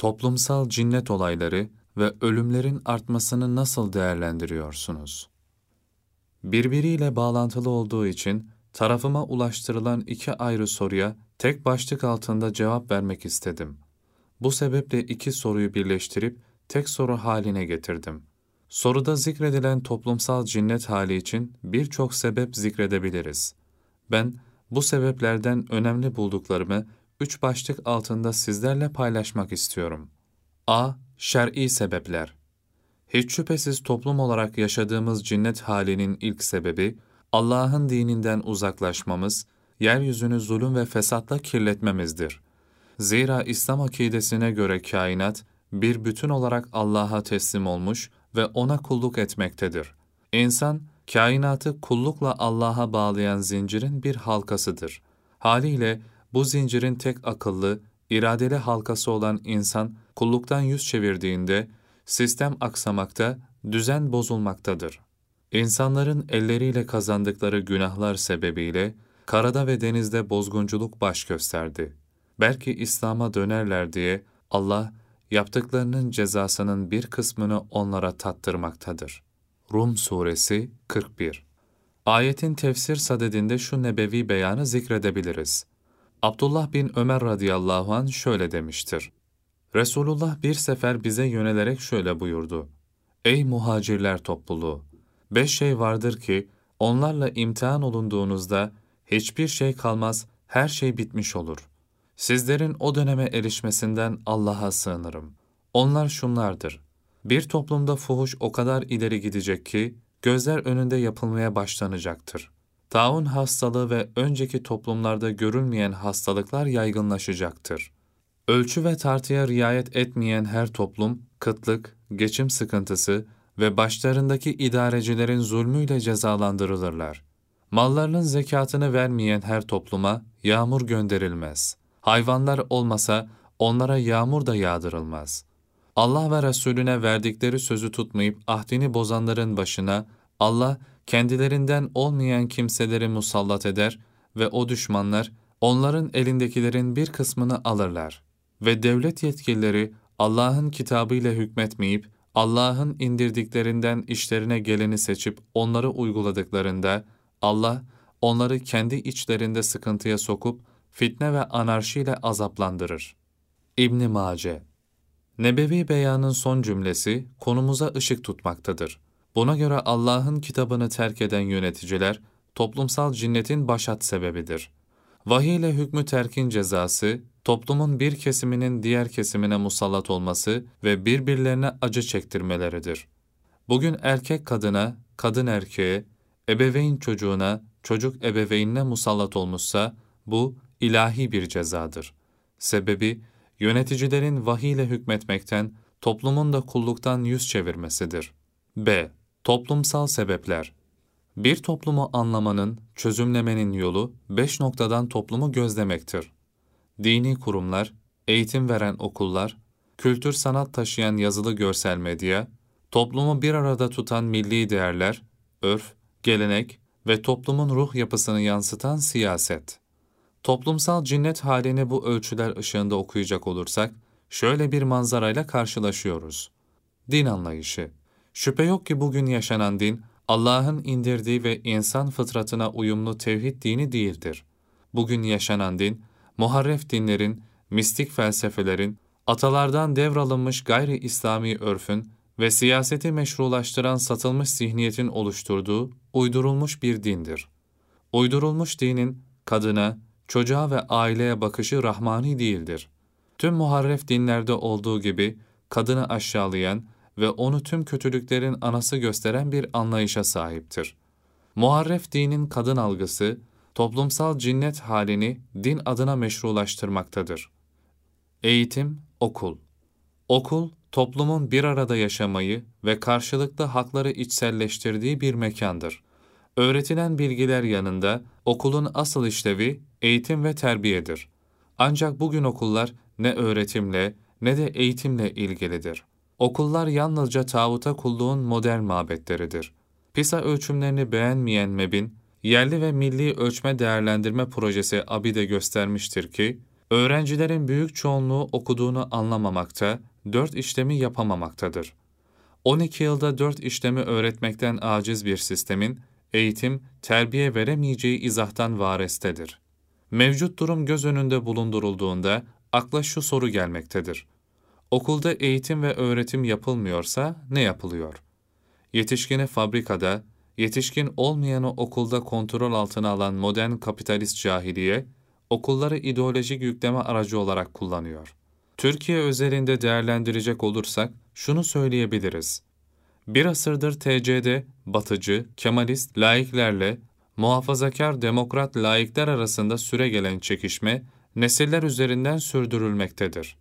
Toplumsal cinnet olayları ve ölümlerin artmasını nasıl değerlendiriyorsunuz? Birbiriyle bağlantılı olduğu için tarafıma ulaştırılan iki ayrı soruya tek başlık altında cevap vermek istedim. Bu sebeple iki soruyu birleştirip tek soru haline getirdim. Soruda zikredilen toplumsal cinnet hali için birçok sebep zikredebiliriz. Ben bu sebeplerden önemli bulduklarımı üç başlık altında sizlerle paylaşmak istiyorum. A. Şer'i sebepler. Hiç şüphesiz toplum olarak yaşadığımız cinnet halinin ilk sebebi, Allah'ın dininden uzaklaşmamız, yeryüzünü zulüm ve fesatla kirletmemizdir. Zira İslam akidesine göre kainat, bir bütün olarak Allah'a teslim olmuş ve O'na kulluk etmektedir. İnsan, kainatı kullukla Allah'a bağlayan zincirin bir halkasıdır. Haliyle bu zincirin tek akıllı, iradeli halkası olan insan kulluktan yüz çevirdiğinde sistem aksamakta, düzen bozulmaktadır. İnsanların elleriyle kazandıkları günahlar sebebiyle karada ve denizde bozgunculuk baş gösterdi. Belki İslam'a dönerler diye Allah yaptıklarının cezasının bir kısmını onlara tattırmaktadır. Rum Suresi 41 Ayetin tefsir sadedinde şu nebevi beyanı zikredebiliriz. Abdullah bin Ömer radıyallahu an şöyle demiştir. Resulullah bir sefer bize yönelerek şöyle buyurdu. Ey muhacirler topluluğu! Beş şey vardır ki, onlarla imtihan olunduğunuzda hiçbir şey kalmaz, her şey bitmiş olur. Sizlerin o döneme erişmesinden Allah'a sığınırım. Onlar şunlardır. Bir toplumda fuhuş o kadar ileri gidecek ki, gözler önünde yapılmaya başlanacaktır. Taun hastalığı ve önceki toplumlarda görülmeyen hastalıklar yaygınlaşacaktır. Ölçü ve tartıya riayet etmeyen her toplum, kıtlık, geçim sıkıntısı ve başlarındaki idarecilerin zulmüyle cezalandırılırlar. Mallarının zekatını vermeyen her topluma yağmur gönderilmez. Hayvanlar olmasa onlara yağmur da yağdırılmaz. Allah ve Resulüne verdikleri sözü tutmayıp ahdini bozanların başına Allah kendilerinden olmayan kimseleri musallat eder ve o düşmanlar onların elindekilerin bir kısmını alırlar. Ve devlet yetkilileri Allah'ın kitabıyla hükmetmeyip Allah'ın indirdiklerinden işlerine geleni seçip onları uyguladıklarında Allah onları kendi içlerinde sıkıntıya sokup fitne ve anarşiyle azaplandırır. İbn Mace Nebevi beyanın son cümlesi konumuza ışık tutmaktadır. Buna göre Allah'ın kitabını terk eden yöneticiler, toplumsal cinnetin başat sebebidir. Vahiy ile hükmü terkin cezası, toplumun bir kesiminin diğer kesimine musallat olması ve birbirlerine acı çektirmeleridir. Bugün erkek kadına, kadın erkeğe, ebeveyn çocuğuna, çocuk ebeveynine musallat olmuşsa, bu ilahi bir cezadır. Sebebi, yöneticilerin vahiy ile hükmetmekten, toplumun da kulluktan yüz çevirmesidir. B. Toplumsal sebepler Bir toplumu anlamanın, çözümlemenin yolu beş noktadan toplumu gözlemektir. Dini kurumlar, eğitim veren okullar, kültür sanat taşıyan yazılı görsel medya, toplumu bir arada tutan milli değerler, örf, gelenek ve toplumun ruh yapısını yansıtan siyaset. Toplumsal cinnet halini bu ölçüler ışığında okuyacak olursak, şöyle bir manzarayla karşılaşıyoruz. Din anlayışı Şüphe yok ki bugün yaşanan din, Allah'ın indirdiği ve insan fıtratına uyumlu tevhid dini değildir. Bugün yaşanan din, muharref dinlerin, mistik felsefelerin, atalardan devralınmış gayri İslami örfün ve siyaseti meşrulaştıran satılmış zihniyetin oluşturduğu uydurulmuş bir dindir. Uydurulmuş dinin kadına, çocuğa ve aileye bakışı rahmani değildir. Tüm muharref dinlerde olduğu gibi kadını aşağılayan, ve onu tüm kötülüklerin anası gösteren bir anlayışa sahiptir. Muharref dinin kadın algısı, toplumsal cinnet halini din adına meşrulaştırmaktadır. Eğitim, okul. Okul, toplumun bir arada yaşamayı ve karşılıklı hakları içselleştirdiği bir mekandır. Öğretilen bilgiler yanında okulun asıl işlevi eğitim ve terbiyedir. Ancak bugün okullar ne öğretimle ne de eğitimle ilgilidir. Okullar yalnızca tağuta kulluğun modern mabetleridir. PISA ölçümlerini beğenmeyen MEB'in, yerli ve milli ölçme değerlendirme projesi ABİ'de göstermiştir ki, Öğrencilerin büyük çoğunluğu okuduğunu anlamamakta, dört işlemi yapamamaktadır. 12 yılda dört işlemi öğretmekten aciz bir sistemin, eğitim, terbiye veremeyeceği izahtan varestedir. Mevcut durum göz önünde bulundurulduğunda akla şu soru gelmektedir. Okulda eğitim ve öğretim yapılmıyorsa ne yapılıyor? Yetişkini fabrikada, yetişkin olmayanı okulda kontrol altına alan modern kapitalist cahiliye, okulları ideolojik yükleme aracı olarak kullanıyor. Türkiye özelinde değerlendirecek olursak şunu söyleyebiliriz. Bir asırdır TC'de batıcı, kemalist laiklerle muhafazakar demokrat laikler arasında süre gelen çekişme nesiller üzerinden sürdürülmektedir.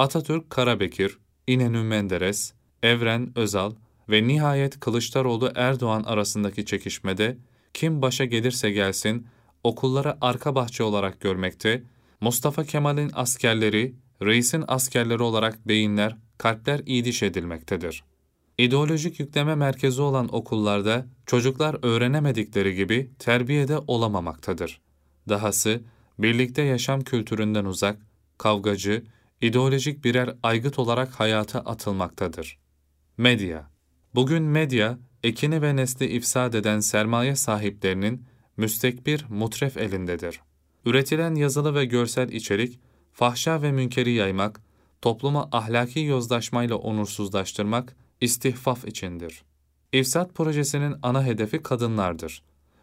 Atatürk Karabekir, İnönü Menderes, Evren Özal ve nihayet Kılıçdaroğlu Erdoğan arasındaki çekişmede kim başa gelirse gelsin okulları arka bahçe olarak görmekte, Mustafa Kemal'in askerleri, reisin askerleri olarak beyinler, kalpler idiş edilmektedir. İdeolojik yükleme merkezi olan okullarda çocuklar öğrenemedikleri gibi terbiyede olamamaktadır. Dahası birlikte yaşam kültüründen uzak, kavgacı, ideolojik birer aygıt olarak hayata atılmaktadır. Medya Bugün medya, ekini ve nesli ifsad eden sermaye sahiplerinin müstekbir, mutref elindedir. Üretilen yazılı ve görsel içerik, fahşa ve münkeri yaymak, toplumu ahlaki yozlaşmayla onursuzlaştırmak, istihfaf içindir. İfsat projesinin ana hedefi kadınlardır.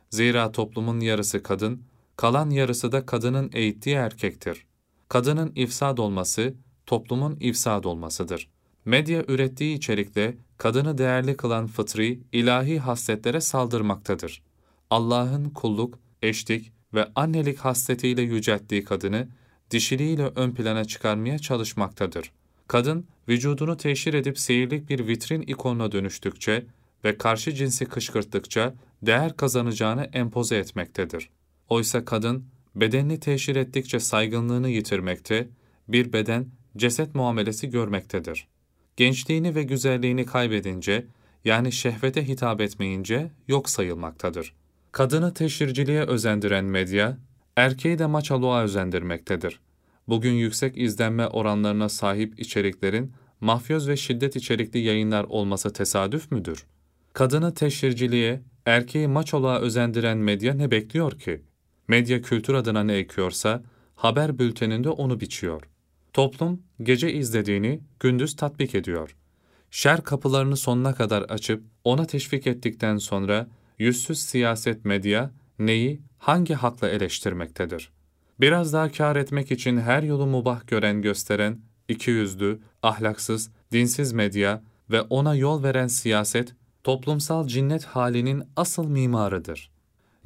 Zira toplumun yarısı kadın, kalan yarısı da kadının eğittiği erkektir. Kadının ifsad olması, toplumun ifsad olmasıdır. Medya ürettiği içerikle kadını değerli kılan fıtri, ilahi hasletlere saldırmaktadır. Allah'ın kulluk, eşlik ve annelik hasletiyle yücelttiği kadını, dişiliğiyle ön plana çıkarmaya çalışmaktadır. Kadın, vücudunu teşhir edip seyirlik bir vitrin ikonuna dönüştükçe ve karşı cinsi kışkırttıkça değer kazanacağını empoze etmektedir. Oysa kadın, bedenini teşhir ettikçe saygınlığını yitirmekte, bir beden ceset muamelesi görmektedir. Gençliğini ve güzelliğini kaybedince, yani şehvete hitap etmeyince yok sayılmaktadır. Kadını teşhirciliğe özendiren medya, erkeği de maçalığa özendirmektedir. Bugün yüksek izlenme oranlarına sahip içeriklerin mafyoz ve şiddet içerikli yayınlar olması tesadüf müdür? Kadını teşhirciliğe, erkeği maçoluğa özendiren medya ne bekliyor ki? Medya kültür adına ne ekiyorsa, haber bülteninde onu biçiyor. Toplum, gece izlediğini gündüz tatbik ediyor. Şer kapılarını sonuna kadar açıp ona teşvik ettikten sonra, yüzsüz siyaset medya, neyi, hangi hakla eleştirmektedir? Biraz daha kar etmek için her yolu mubah gören gösteren, ikiyüzlü, ahlaksız, dinsiz medya ve ona yol veren siyaset, toplumsal cinnet halinin asıl mimarıdır.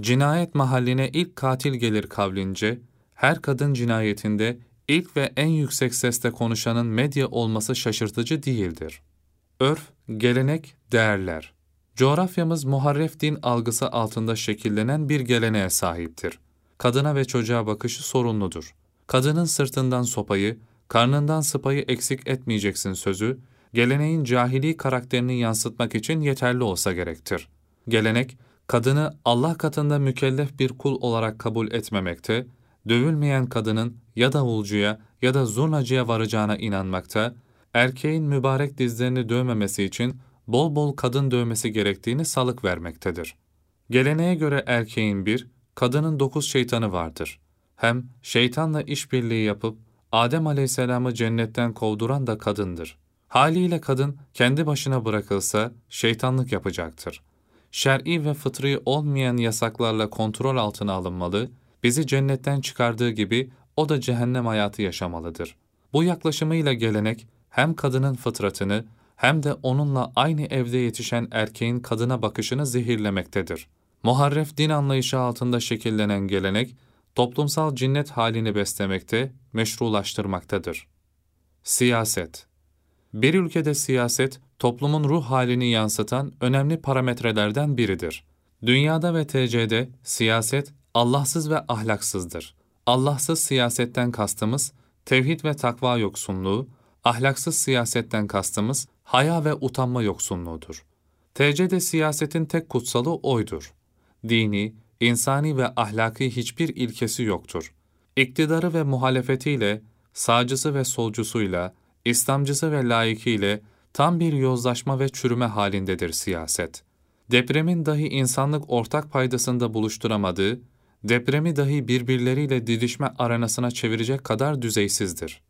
Cinayet mahalline ilk katil gelir kavlince, her kadın cinayetinde ilk ve en yüksek sesle konuşanın medya olması şaşırtıcı değildir. Örf, gelenek, değerler. Coğrafyamız muharref din algısı altında şekillenen bir geleneğe sahiptir kadına ve çocuğa bakışı sorunludur. Kadının sırtından sopayı, karnından sıpayı eksik etmeyeceksin sözü, geleneğin cahili karakterini yansıtmak için yeterli olsa gerektir. Gelenek, kadını Allah katında mükellef bir kul olarak kabul etmemekte, dövülmeyen kadının ya davulcuya ya da zurnacıya varacağına inanmakta, erkeğin mübarek dizlerini dövmemesi için bol bol kadın dövmesi gerektiğini salık vermektedir. Geleneğe göre erkeğin bir, kadının dokuz şeytanı vardır. Hem şeytanla işbirliği yapıp Adem aleyhisselamı cennetten kovduran da kadındır. Haliyle kadın kendi başına bırakılsa şeytanlık yapacaktır. Şer'i ve fıtri olmayan yasaklarla kontrol altına alınmalı, bizi cennetten çıkardığı gibi o da cehennem hayatı yaşamalıdır. Bu yaklaşımıyla gelenek hem kadının fıtratını hem de onunla aynı evde yetişen erkeğin kadına bakışını zehirlemektedir. Muharref din anlayışı altında şekillenen gelenek, toplumsal cinnet halini beslemekte, meşrulaştırmaktadır. Siyaset Bir ülkede siyaset, toplumun ruh halini yansıtan önemli parametrelerden biridir. Dünyada ve TC'de siyaset Allahsız ve ahlaksızdır. Allahsız siyasetten kastımız, tevhid ve takva yoksunluğu, ahlaksız siyasetten kastımız, haya ve utanma yoksunluğudur. TC'de siyasetin tek kutsalı oydur dini, insani ve ahlaki hiçbir ilkesi yoktur. iktidarı ve muhalefetiyle, sağcısı ve solcusuyla, İslamcısı ve laikiyle tam bir yozlaşma ve çürüme halindedir siyaset. Depremin dahi insanlık ortak paydasında buluşturamadığı, depremi dahi birbirleriyle didişme arenasına çevirecek kadar düzeysizdir.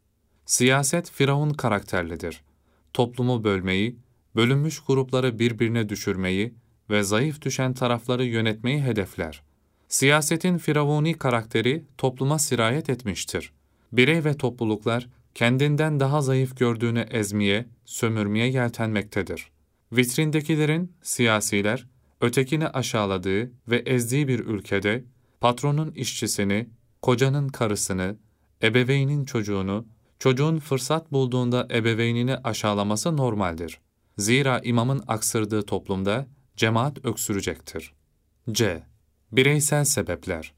Siyaset firavun karakterlidir. Toplumu bölmeyi, bölünmüş grupları birbirine düşürmeyi ve zayıf düşen tarafları yönetmeyi hedefler. Siyasetin firavuni karakteri topluma sirayet etmiştir. Birey ve topluluklar kendinden daha zayıf gördüğünü ezmeye, sömürmeye yeltenmektedir. Vitrindekilerin, siyasiler, ötekini aşağıladığı ve ezdiği bir ülkede, patronun işçisini, kocanın karısını, ebeveynin çocuğunu, çocuğun fırsat bulduğunda ebeveynini aşağılaması normaldir. Zira imamın aksırdığı toplumda cemaat öksürecektir. C. Bireysel sebepler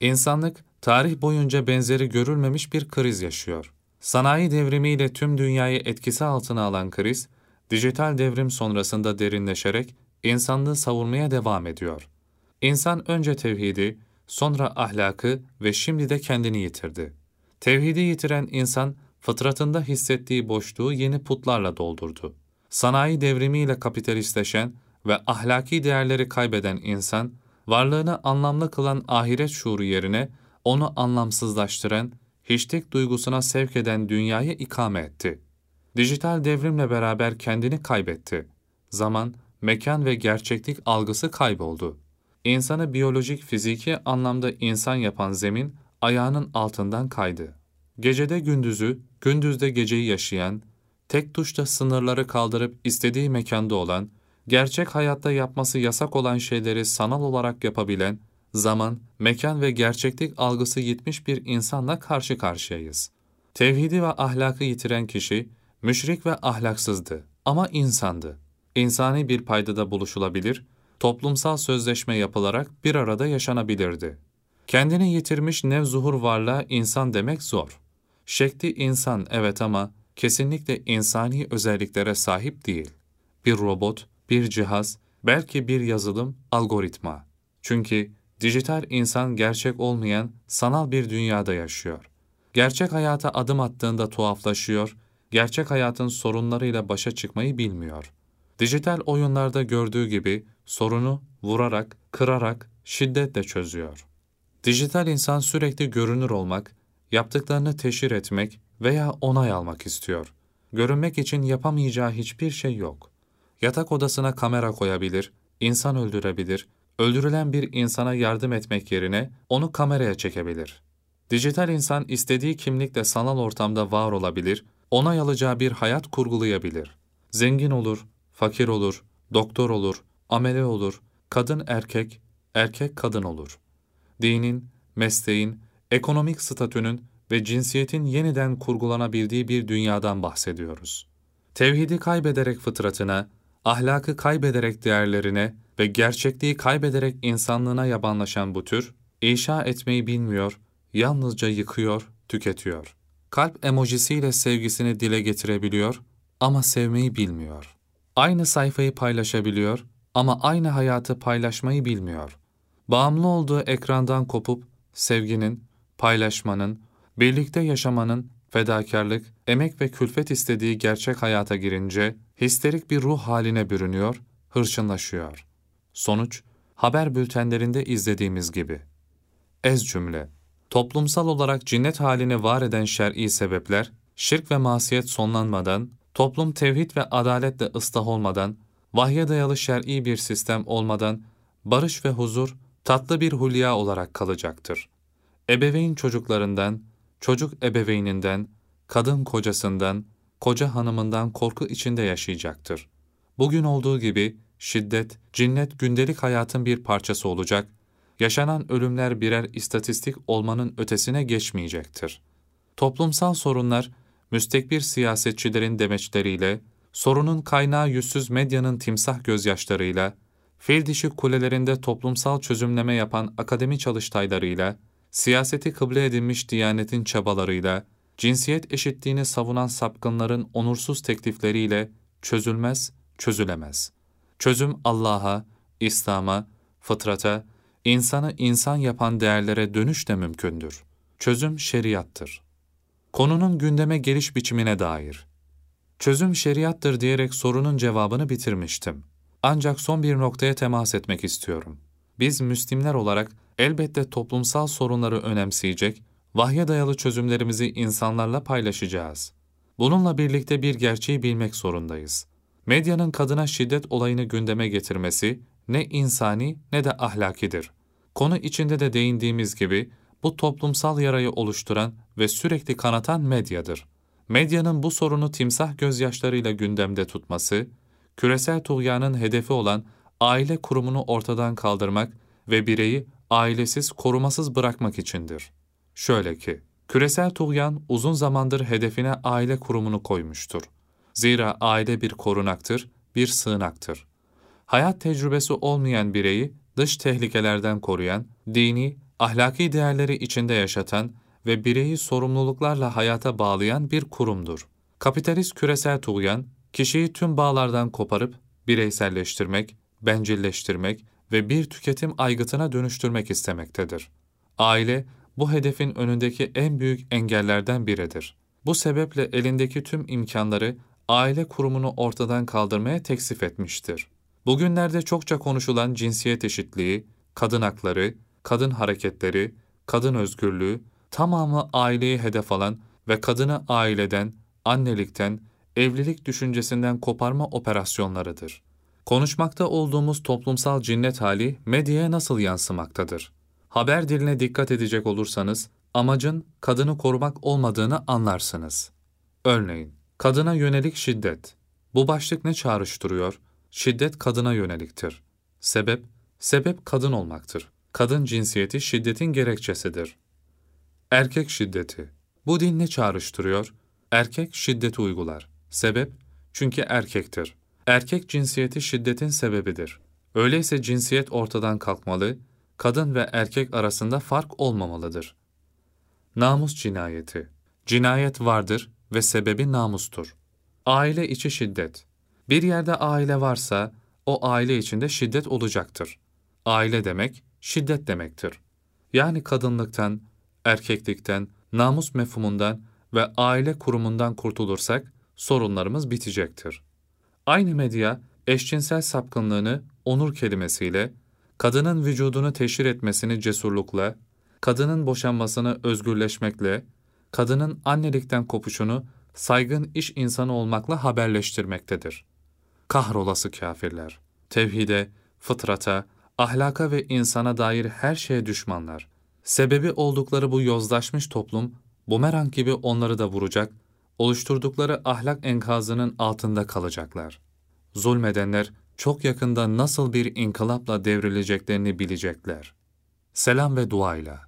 İnsanlık, tarih boyunca benzeri görülmemiş bir kriz yaşıyor. Sanayi devrimiyle tüm dünyayı etkisi altına alan kriz, dijital devrim sonrasında derinleşerek insanlığı savurmaya devam ediyor. İnsan önce tevhidi, sonra ahlakı ve şimdi de kendini yitirdi. Tevhidi yitiren insan, fıtratında hissettiği boşluğu yeni putlarla doldurdu. Sanayi devrimiyle kapitalistleşen ve ahlaki değerleri kaybeden insan, varlığını anlamlı kılan ahiret şuuru yerine onu anlamsızlaştıran, hiçlik duygusuna sevk eden dünyayı ikame etti. Dijital devrimle beraber kendini kaybetti. Zaman, mekan ve gerçeklik algısı kayboldu. İnsanı biyolojik, fiziki anlamda insan yapan zemin ayağının altından kaydı. Gecede gündüzü, gündüzde geceyi yaşayan, tek tuşta sınırları kaldırıp istediği mekanda olan, gerçek hayatta yapması yasak olan şeyleri sanal olarak yapabilen, zaman, mekan ve gerçeklik algısı yitmiş bir insanla karşı karşıyayız. Tevhidi ve ahlakı yitiren kişi, müşrik ve ahlaksızdı ama insandı. İnsani bir paydada buluşulabilir, toplumsal sözleşme yapılarak bir arada yaşanabilirdi. Kendini yitirmiş nevzuhur varlığa insan demek zor. Şekli insan evet ama kesinlikle insani özelliklere sahip değil. Bir robot, bir cihaz, belki bir yazılım, algoritma. Çünkü dijital insan gerçek olmayan sanal bir dünyada yaşıyor. Gerçek hayata adım attığında tuhaflaşıyor, gerçek hayatın sorunlarıyla başa çıkmayı bilmiyor. Dijital oyunlarda gördüğü gibi sorunu vurarak, kırarak, şiddetle çözüyor. Dijital insan sürekli görünür olmak, yaptıklarını teşhir etmek veya onay almak istiyor. Görünmek için yapamayacağı hiçbir şey yok. Yatak odasına kamera koyabilir, insan öldürebilir, öldürülen bir insana yardım etmek yerine onu kameraya çekebilir. Dijital insan istediği kimlikle sanal ortamda var olabilir, onay alacağı bir hayat kurgulayabilir. Zengin olur, fakir olur, doktor olur, amele olur, kadın erkek, erkek kadın olur. Dinin, mesleğin, ekonomik statünün ve cinsiyetin yeniden kurgulanabildiği bir dünyadan bahsediyoruz. Tevhidi kaybederek fıtratına, ahlakı kaybederek değerlerine ve gerçekliği kaybederek insanlığına yabanlaşan bu tür, inşa etmeyi bilmiyor, yalnızca yıkıyor, tüketiyor. Kalp emojisiyle sevgisini dile getirebiliyor ama sevmeyi bilmiyor. Aynı sayfayı paylaşabiliyor ama aynı hayatı paylaşmayı bilmiyor. Bağımlı olduğu ekrandan kopup sevginin, paylaşmanın, birlikte yaşamanın, fedakarlık, emek ve külfet istediği gerçek hayata girince histerik bir ruh haline bürünüyor, hırçınlaşıyor. Sonuç, haber bültenlerinde izlediğimiz gibi. Ez cümle, toplumsal olarak cinnet halini var eden şer'i sebepler, şirk ve masiyet sonlanmadan, toplum tevhid ve adaletle ıslah olmadan, vahye dayalı şer'i bir sistem olmadan, barış ve huzur tatlı bir hulya olarak kalacaktır. Ebeveyn çocuklarından, çocuk ebeveyninden, kadın kocasından, koca hanımından korku içinde yaşayacaktır. Bugün olduğu gibi şiddet, cinnet gündelik hayatın bir parçası olacak, yaşanan ölümler birer istatistik olmanın ötesine geçmeyecektir. Toplumsal sorunlar, müstekbir siyasetçilerin demeçleriyle, sorunun kaynağı yüzsüz medyanın timsah gözyaşlarıyla, fil dişi kulelerinde toplumsal çözümleme yapan akademi çalıştaylarıyla, siyaseti kıble edinmiş diyanetin çabalarıyla, cinsiyet eşitliğini savunan sapkınların onursuz teklifleriyle çözülmez, çözülemez. Çözüm Allah'a, İslam'a, fıtrata, insanı insan yapan değerlere dönüş de mümkündür. Çözüm şeriattır. Konunun gündeme geliş biçimine dair. Çözüm şeriattır diyerek sorunun cevabını bitirmiştim. Ancak son bir noktaya temas etmek istiyorum. Biz Müslimler olarak elbette toplumsal sorunları önemseyecek, vahye dayalı çözümlerimizi insanlarla paylaşacağız. Bununla birlikte bir gerçeği bilmek zorundayız. Medyanın kadına şiddet olayını gündeme getirmesi ne insani ne de ahlakidir. Konu içinde de değindiğimiz gibi bu toplumsal yarayı oluşturan ve sürekli kanatan medyadır. Medyanın bu sorunu timsah gözyaşlarıyla gündemde tutması, küresel tuğyanın hedefi olan aile kurumunu ortadan kaldırmak ve bireyi ailesiz, korumasız bırakmak içindir. Şöyle ki, küresel tuğyan uzun zamandır hedefine aile kurumunu koymuştur. Zira aile bir korunaktır, bir sığınaktır. Hayat tecrübesi olmayan bireyi dış tehlikelerden koruyan, dini, ahlaki değerleri içinde yaşatan ve bireyi sorumluluklarla hayata bağlayan bir kurumdur. Kapitalist küresel tuğyan, kişiyi tüm bağlardan koparıp bireyselleştirmek, bencilleştirmek ve bir tüketim aygıtına dönüştürmek istemektedir. Aile, bu hedefin önündeki en büyük engellerden biridir. Bu sebeple elindeki tüm imkanları aile kurumunu ortadan kaldırmaya teksif etmiştir. Bugünlerde çokça konuşulan cinsiyet eşitliği, kadın hakları, kadın hareketleri, kadın özgürlüğü, tamamı aileyi hedef alan ve kadını aileden, annelikten, evlilik düşüncesinden koparma operasyonlarıdır. Konuşmakta olduğumuz toplumsal cinnet hali medyaya nasıl yansımaktadır? Haber diline dikkat edecek olursanız, amacın kadını korumak olmadığını anlarsınız. Örneğin, kadına yönelik şiddet. Bu başlık ne çağrıştırıyor? Şiddet kadına yöneliktir. Sebep, sebep kadın olmaktır. Kadın cinsiyeti şiddetin gerekçesidir. Erkek şiddeti. Bu din ne çağrıştırıyor? Erkek şiddeti uygular. Sebep, çünkü erkektir. Erkek cinsiyeti şiddetin sebebidir. Öyleyse cinsiyet ortadan kalkmalı, kadın ve erkek arasında fark olmamalıdır. Namus cinayeti. Cinayet vardır ve sebebi namustur. Aile içi şiddet. Bir yerde aile varsa, o aile içinde şiddet olacaktır. Aile demek, şiddet demektir. Yani kadınlıktan, erkeklikten, namus mefhumundan ve aile kurumundan kurtulursak, sorunlarımız bitecektir. Aynı medya, eşcinsel sapkınlığını onur kelimesiyle, kadının vücudunu teşhir etmesini cesurlukla, kadının boşanmasını özgürleşmekle, kadının annelikten kopuşunu saygın iş insanı olmakla haberleştirmektedir. Kahrolası kafirler, tevhide, fıtrata, ahlaka ve insana dair her şeye düşmanlar. Sebebi oldukları bu yozlaşmış toplum, bumerang gibi onları da vuracak, oluşturdukları ahlak enkazının altında kalacaklar. Zulmedenler çok yakında nasıl bir inkılapla devrileceklerini bilecekler. Selam ve duayla.